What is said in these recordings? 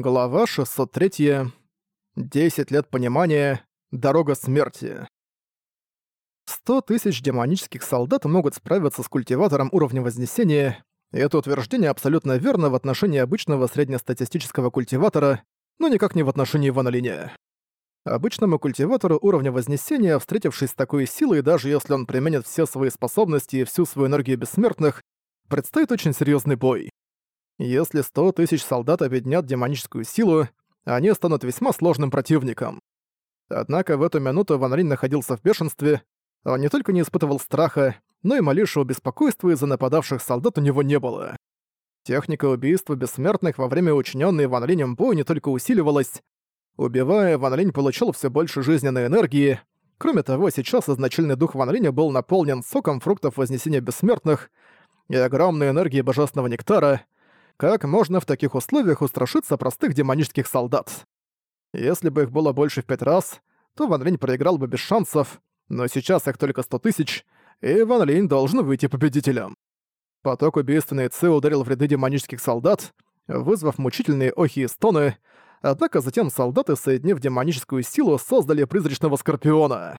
Глава 603. 10 лет понимания. Дорога смерти. 100 тысяч демонических солдат могут справиться с культиватором уровня Вознесения, и это утверждение абсолютно верно в отношении обычного среднестатистического культиватора, но никак не в отношении Ван. Обычному культиватору уровня Вознесения, встретившись с такой силой, даже если он применит все свои способности и всю свою энергию бессмертных, предстоит очень серьезный бой. Если 100 тысяч солдат объединят демоническую силу, они станут весьма сложным противником. Однако в эту минуту Ван Рин находился в бешенстве, он не только не испытывал страха, но и малейшего беспокойства из-за нападавших солдат у него не было. Техника убийства бессмертных во время учиненной Ван Линем боя не только усиливалась. Убивая, Ван Линь получил все больше жизненной энергии. Кроме того, сейчас изначальный дух Ван Линя был наполнен соком фруктов Вознесения Бессмертных и огромной энергией Божественного Нектара, как можно в таких условиях устрашиться простых демонических солдат? Если бы их было больше в пять раз, то Ван Линь проиграл бы без шансов, но сейчас их только сто тысяч, и Ван Линь должен выйти победителем. Поток убийственной Ци ударил в ряды демонических солдат, вызвав мучительные охи и стоны, однако затем солдаты, соединив демоническую силу, создали призрачного Скорпиона.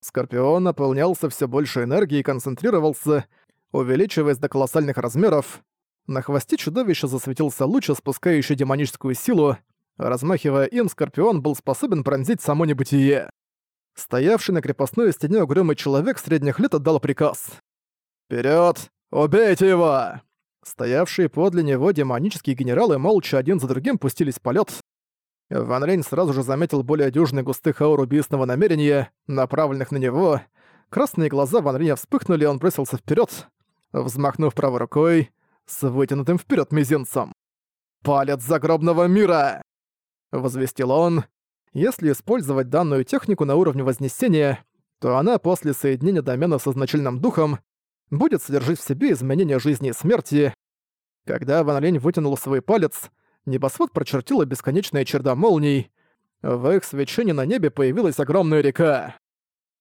Скорпион наполнялся все больше энергии и концентрировался, увеличиваясь до колоссальных размеров, на хвосте чудовища засветился луч, спускающий демоническую силу. Размахивая им, Скорпион был способен пронзить само небытие. Стоявший на крепостной стене угрюмый человек средних лет отдал приказ. «Вперёд! Убейте его!» Стоявшие подле него демонические генералы молча один за другим пустились в полёт. Ван Рейн сразу же заметил более дюжины густых аур убийственного намерения, направленных на него. Красные глаза Ван Рейна вспыхнули, он бросился вперед. Взмахнув правой рукой, с вытянутым вперед мизинцем. «Палец загробного мира!» — возвестил он. Если использовать данную технику на уровне Вознесения, то она после соединения домена со значительным духом будет содержать в себе изменения жизни и смерти. Когда Ван Лень вытянул свой палец, небосвод прочертила бесконечная черда молний. В их свечении на небе появилась огромная река.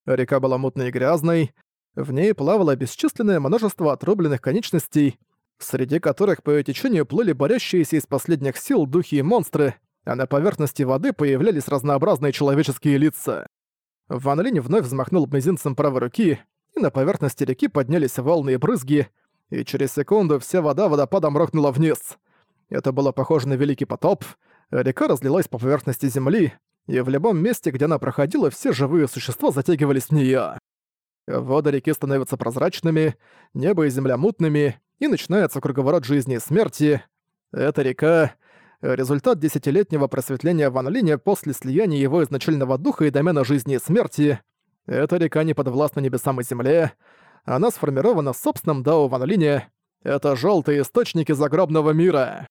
Река была мутной и грязной, в ней плавало бесчисленное множество отрубленных конечностей, среди которых по течению плыли борящиеся из последних сил духи и монстры, а на поверхности воды появлялись разнообразные человеческие лица. Ван Линь вновь взмахнул мизинцем правой руки, и на поверхности реки поднялись волны и брызги, и через секунду вся вода водопадом рухнула вниз. Это было похоже на великий потоп, река разлилась по поверхности земли, и в любом месте, где она проходила, все живые существа затягивались в неё. Воды реки становятся прозрачными, небо и земля мутными, и начинается круговорот жизни и смерти. Эта река — результат десятилетнего просветления Ван Линя после слияния его изначального духа и домена жизни и смерти. Эта река не подвластна небесам и земле. Она сформирована в собственном Дао Ван Линя. Это желтые источники загробного мира.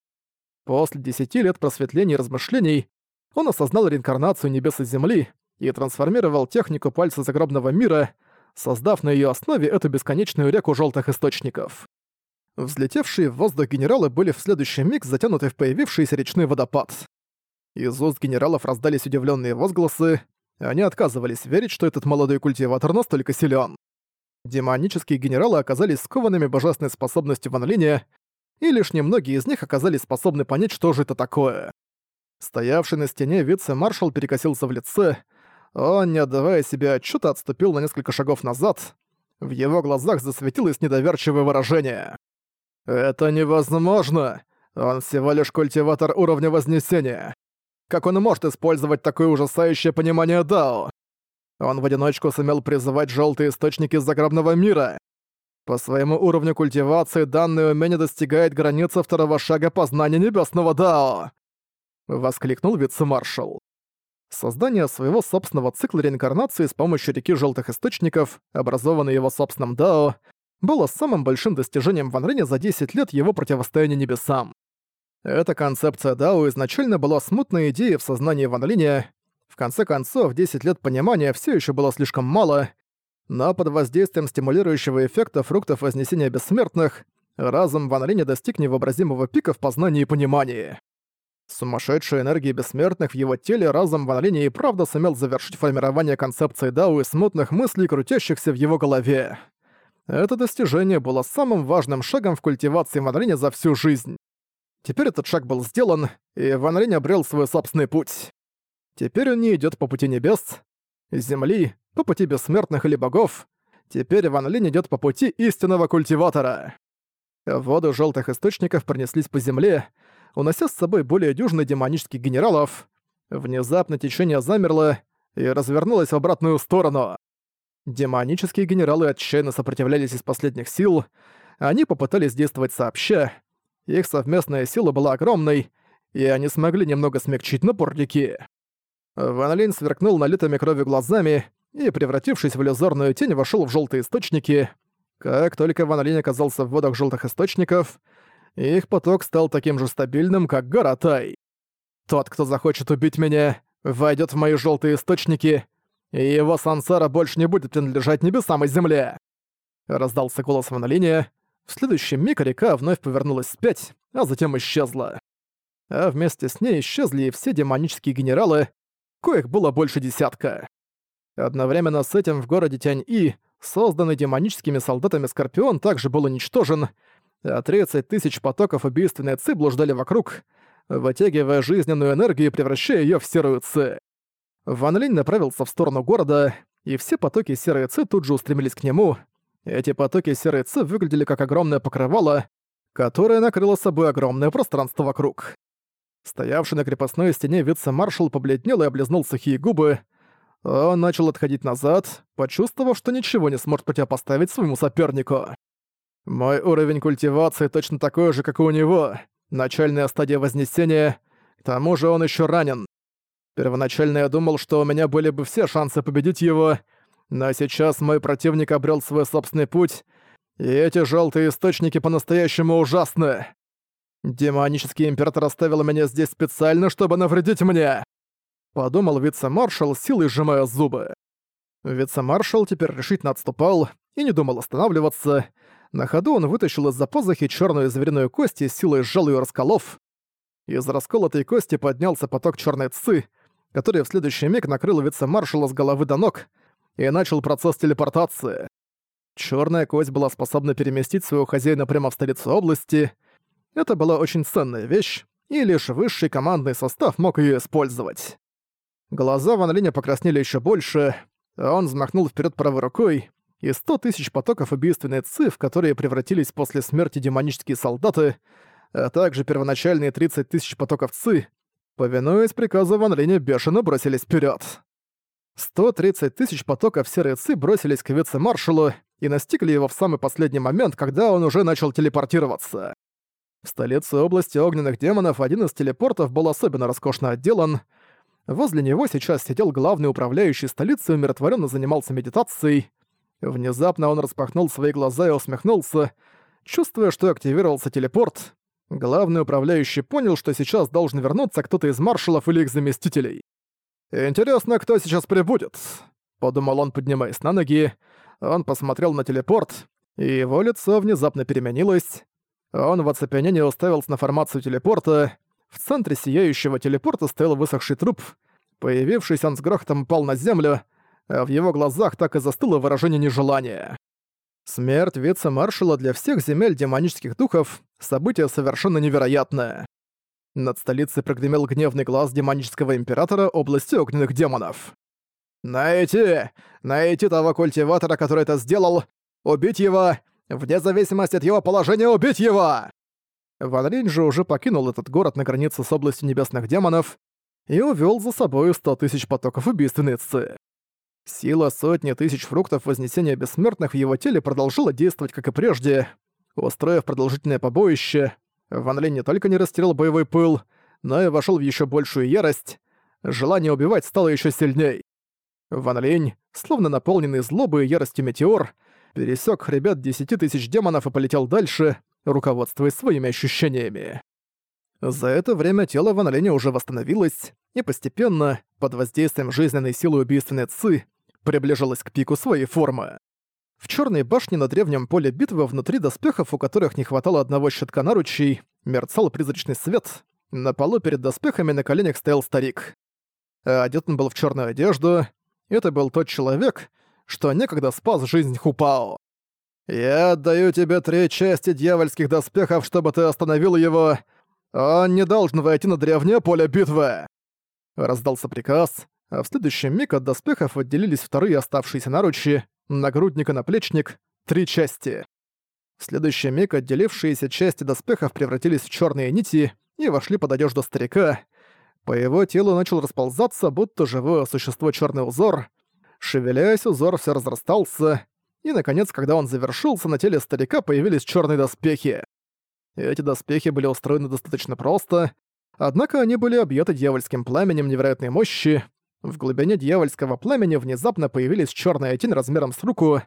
После десяти лет просветления и размышлений он осознал реинкарнацию небес и земли и трансформировал технику пальца загробного мира, создав на ее основе эту бесконечную реку желтых источников. Взлетевшие в воздух генералы были в следующий миг затянуты в появившийся речной водопад. Из уст генералов раздались удивленные возгласы, они отказывались верить, что этот молодой культиватор настолько силен. Демонические генералы оказались скованными божественной способностью Ван Линя, и лишь немногие из них оказались способны понять, что же это такое. Стоявший на стене вице-маршал перекосился в лице, он, не отдавая себе отчета, отступил на несколько шагов назад. В его глазах засветилось недоверчивое выражение. «Это невозможно! Он всего лишь культиватор уровня Вознесения. Как он может использовать такое ужасающее понимание Дао? Он в одиночку сумел призывать желтые источники загробного мира. По своему уровню культивации данное умение достигает границы второго шага познания небесного Дао!» Воскликнул вице-маршал. Создание своего собственного цикла реинкарнации с помощью реки желтых источников, образованной его собственным Дао, было самым большим достижением Ван Рене за 10 лет его противостояния небесам. Эта концепция Дао изначально была смутной идеей в сознании Ван Линя. В конце концов, 10 лет понимания все еще было слишком мало, но под воздействием стимулирующего эффекта фруктов Вознесения Бессмертных разум Ван Линя достиг невообразимого пика в познании и понимании. Сумасшедшая энергия бессмертных в его теле разум Ван Линя и правда сумел завершить формирование концепции Дао и смутных мыслей, крутящихся в его голове. Это достижение было самым важным шагом в культивации Манрине за всю жизнь. Теперь этот шаг был сделан, и Ван Линь обрел свой собственный путь. Теперь он не идет по пути небес, земли, по пути бессмертных или богов. Теперь Ван Линь идет по пути истинного культиватора. Воды желтых источников пронеслись по земле, унося с собой более дюжины демонических генералов. Внезапно течение замерло и развернулось в обратную сторону. Демонические генералы отчаянно сопротивлялись из последних сил, они попытались действовать сообща, их совместная сила была огромной, и они смогли немного смягчить напор реки. Ван Линь сверкнул налитыми кровью глазами и, превратившись в иллюзорную тень, вошел в желтые источники. Как только Ван Линь оказался в водах желтых источников, их поток стал таким же стабильным, как гора Тай. Тот, кто захочет убить меня, войдет в мои желтые источники, и его сансара больше не будет принадлежать небесам и земле. Раздался голос Ван Линя, в следующий миг река вновь повернулась вспять, а затем исчезла. А вместе с ней исчезли и все демонические генералы, коих было больше десятка. Одновременно с этим в городе Тянь-И, созданный демоническими солдатами Скорпион, также был уничтожен, а 30 тысяч потоков убийственной ци блуждали вокруг, вытягивая жизненную энергию и превращая её в серую ци. Ван Линь направился в сторону города, и все потоки серой ци тут же устремились к нему, эти потоки серой ци выглядели как огромное покрывало, которое накрыло собой огромное пространство вокруг. Стоявший на крепостной стене вице-маршал побледнел и облизнул сухие губы. Он начал отходить назад, почувствовав, что ничего не сможет противопоставить своему сопернику. Мой уровень культивации точно такой же, как и у него. Начальная стадия Вознесения. К тому же он еще ранен. Первоначально я думал, что у меня были бы все шансы победить его, но сейчас мой противник обрел свой собственный путь, и эти желтые источники по-настоящему ужасны. Демонический император оставил меня здесь специально, чтобы навредить мне. Подумал вице-маршал, силой сжимая зубы. Вице-маршал теперь решительно отступал и не думал останавливаться. На ходу он вытащил из-за позахи черную звериную кость и силой сжал ее расколов. Из расколотой кости поднялся поток черной цы, который в следующий миг накрыл вице-маршала с головы до ног, и начал процесс телепортации. Черная кость была способна переместить своего хозяина прямо в столицу области. Это была очень ценная вещь, и лишь высший командный состав мог ее использовать. Глаза Ван Линя покраснели еще больше, а он взмахнул вперед правой рукой, и сто тысяч потоков убийственной ци, в которые превратились после смерти демонические солдаты, а также первоначальные 30 тысяч потоков ци, повинуясь приказу Ван Линя, бешено бросились вперед. 130 тысяч потоков серой бросились к вице-маршалу и настигли его в самый последний момент, когда он уже начал телепортироваться. В столице области огненных демонов один из телепортов был особенно роскошно отделан. Возле него сейчас сидел главный управляющий столицы и умиротворенно занимался медитацией. Внезапно он распахнул свои глаза и усмехнулся, чувствуя, что активировался телепорт. Главный управляющий понял, что сейчас должен вернуться кто-то из маршалов или их заместителей. «Интересно, кто сейчас прибудет?» — подумал он, поднимаясь на ноги. Он посмотрел на телепорт, и его лицо внезапно переменилось. Он в оцепенении уставился на формацию телепорта. В центре сияющего телепорта стоял высохший труп. Появившись, он с грохотом упал на землю, а в его глазах так и застыло выражение нежелания. Смерть вице-маршала для всех земель демонических духов — событие совершенно невероятное. Над столицей прогремел гневный глаз демонического императора области огненных демонов. «Найти! Найти того культиватора, который это сделал! Убить его! Вне зависимости от его положения убить его!» Ван же уже покинул этот город на границе с областью небесных демонов и увёл за собой сто тысяч потоков убийственной ци. Сила сотни тысяч фруктов Вознесения Бессмертных в его теле продолжила действовать, как и прежде. Устроив продолжительное побоище, Ван Линь не только не растерял боевой пыл, но и вошел в еще большую ярость. Желание убивать стало еще сильней. Ван Линь, словно наполненный злобой и яростью метеор, пересек хребет десяти тысяч демонов и полетел дальше, руководствуясь своими ощущениями. За это время тело Ван Линя уже восстановилось, и постепенно, под воздействием жизненной силы убийственной Ци, приближалось к пику своей формы. В черной башне на древнем поле битвы внутри доспехов, у которых не хватало одного щитка наручей, мерцал призрачный свет. На полу перед доспехами на коленях стоял старик. Одет он был в черную одежду. Это был тот человек, что некогда спас жизнь Хупао. «Я отдаю тебе три части дьявольских доспехов, чтобы ты остановил его. «Он не должен войти на древнее поле битвы!» Раздался приказ, а в следующий миг от доспехов отделились вторые оставшиеся наручи, нагрудник и наплечник, три части. В следующий миг отделившиеся части доспехов превратились в черные нити и вошли под одежду старика. По его телу начал расползаться, будто живое существо черный узор. Шевеляясь, узор все разрастался, и, наконец, когда он завершился, на теле старика появились черные доспехи. Эти доспехи были устроены достаточно просто, однако они были объяты дьявольским пламенем невероятной мощи. В глубине дьявольского пламени внезапно появились черная тень размером с руку.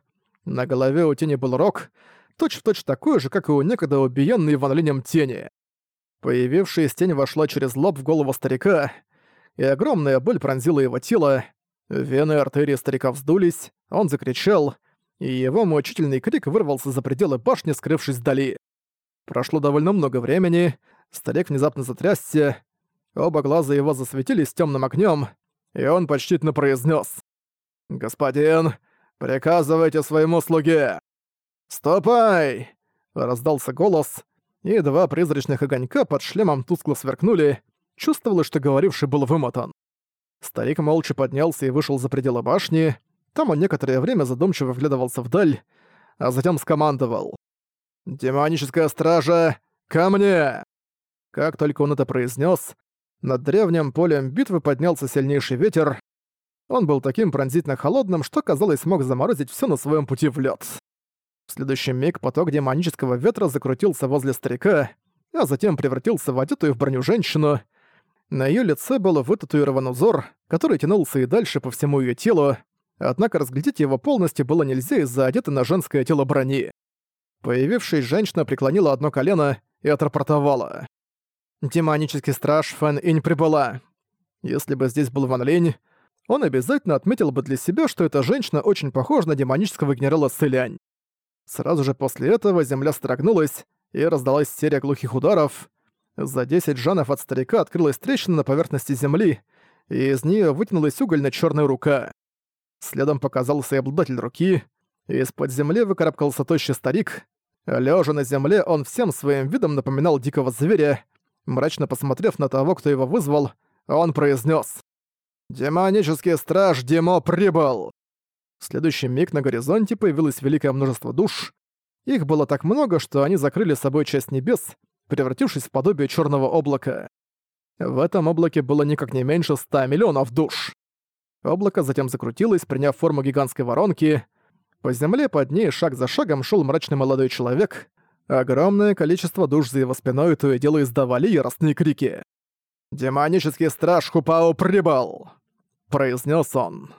На голове у тени был рог, точь-в-точь такой же, как и у некогда убиенной Ван тени. Появившаяся тень вошла через лоб в голову старика, и огромная боль пронзила его тело. Вены и артерии старика вздулись, он закричал, и его мучительный крик вырвался за пределы башни, скрывшись вдали. Прошло довольно много времени, старик внезапно затрясся, оба глаза его засветились темным огнем, и он почтительно произнес: «Господин, приказывайте своему слуге!» «Ступай!» — раздался голос, и два призрачных огонька под шлемом тускло сверкнули, чувствовалось, что говоривший был вымотан. Старик молча поднялся и вышел за пределы башни, там он некоторое время задумчиво вглядывался вдаль, а затем скомандовал. «Демоническая стража, ко мне!» Как только он это произнес, над древним полем битвы поднялся сильнейший ветер. Он был таким пронзительно холодным, что, казалось, мог заморозить все на своем пути в лед. В следующий миг поток демонического ветра закрутился возле старика, а затем превратился в одетую в броню женщину. На ее лице был вытатуирован узор, который тянулся и дальше по всему ее телу, однако разглядеть его полностью было нельзя из-за одетой на женское тело брони. Появившись, женщина преклонила одно колено и отрапортовала. «Демонический страж Фэн Инь прибыла. Если бы здесь был Ван Линь, он обязательно отметил бы для себя, что эта женщина очень похожа на демонического генерала Сылянь. Сразу же после этого земля строгнулась, и раздалась серия глухих ударов. За 10 жанов от старика открылась трещина на поверхности земли, и из нее вытянулась угольно-чёрная рука. Следом показался и обладатель руки. Из-под земли выкарабкался тощий старик. Лежа на земле, он всем своим видом напоминал дикого зверя. Мрачно посмотрев на того, кто его вызвал, он произнес: «Демонический страж Демо прибыл!» В следующий миг на горизонте появилось великое множество душ. Их было так много, что они закрыли собой часть небес, превратившись в подобие черного облака. В этом облаке было никак не меньше ста миллионов душ. Облако затем закрутилось, приняв форму гигантской воронки. По земле под ней шаг за шагом шел мрачный молодой человек. Огромное количество душ за его спиной то и дело издавали яростные крики. «Демонический страж Хупао прибыл!» — произнес он.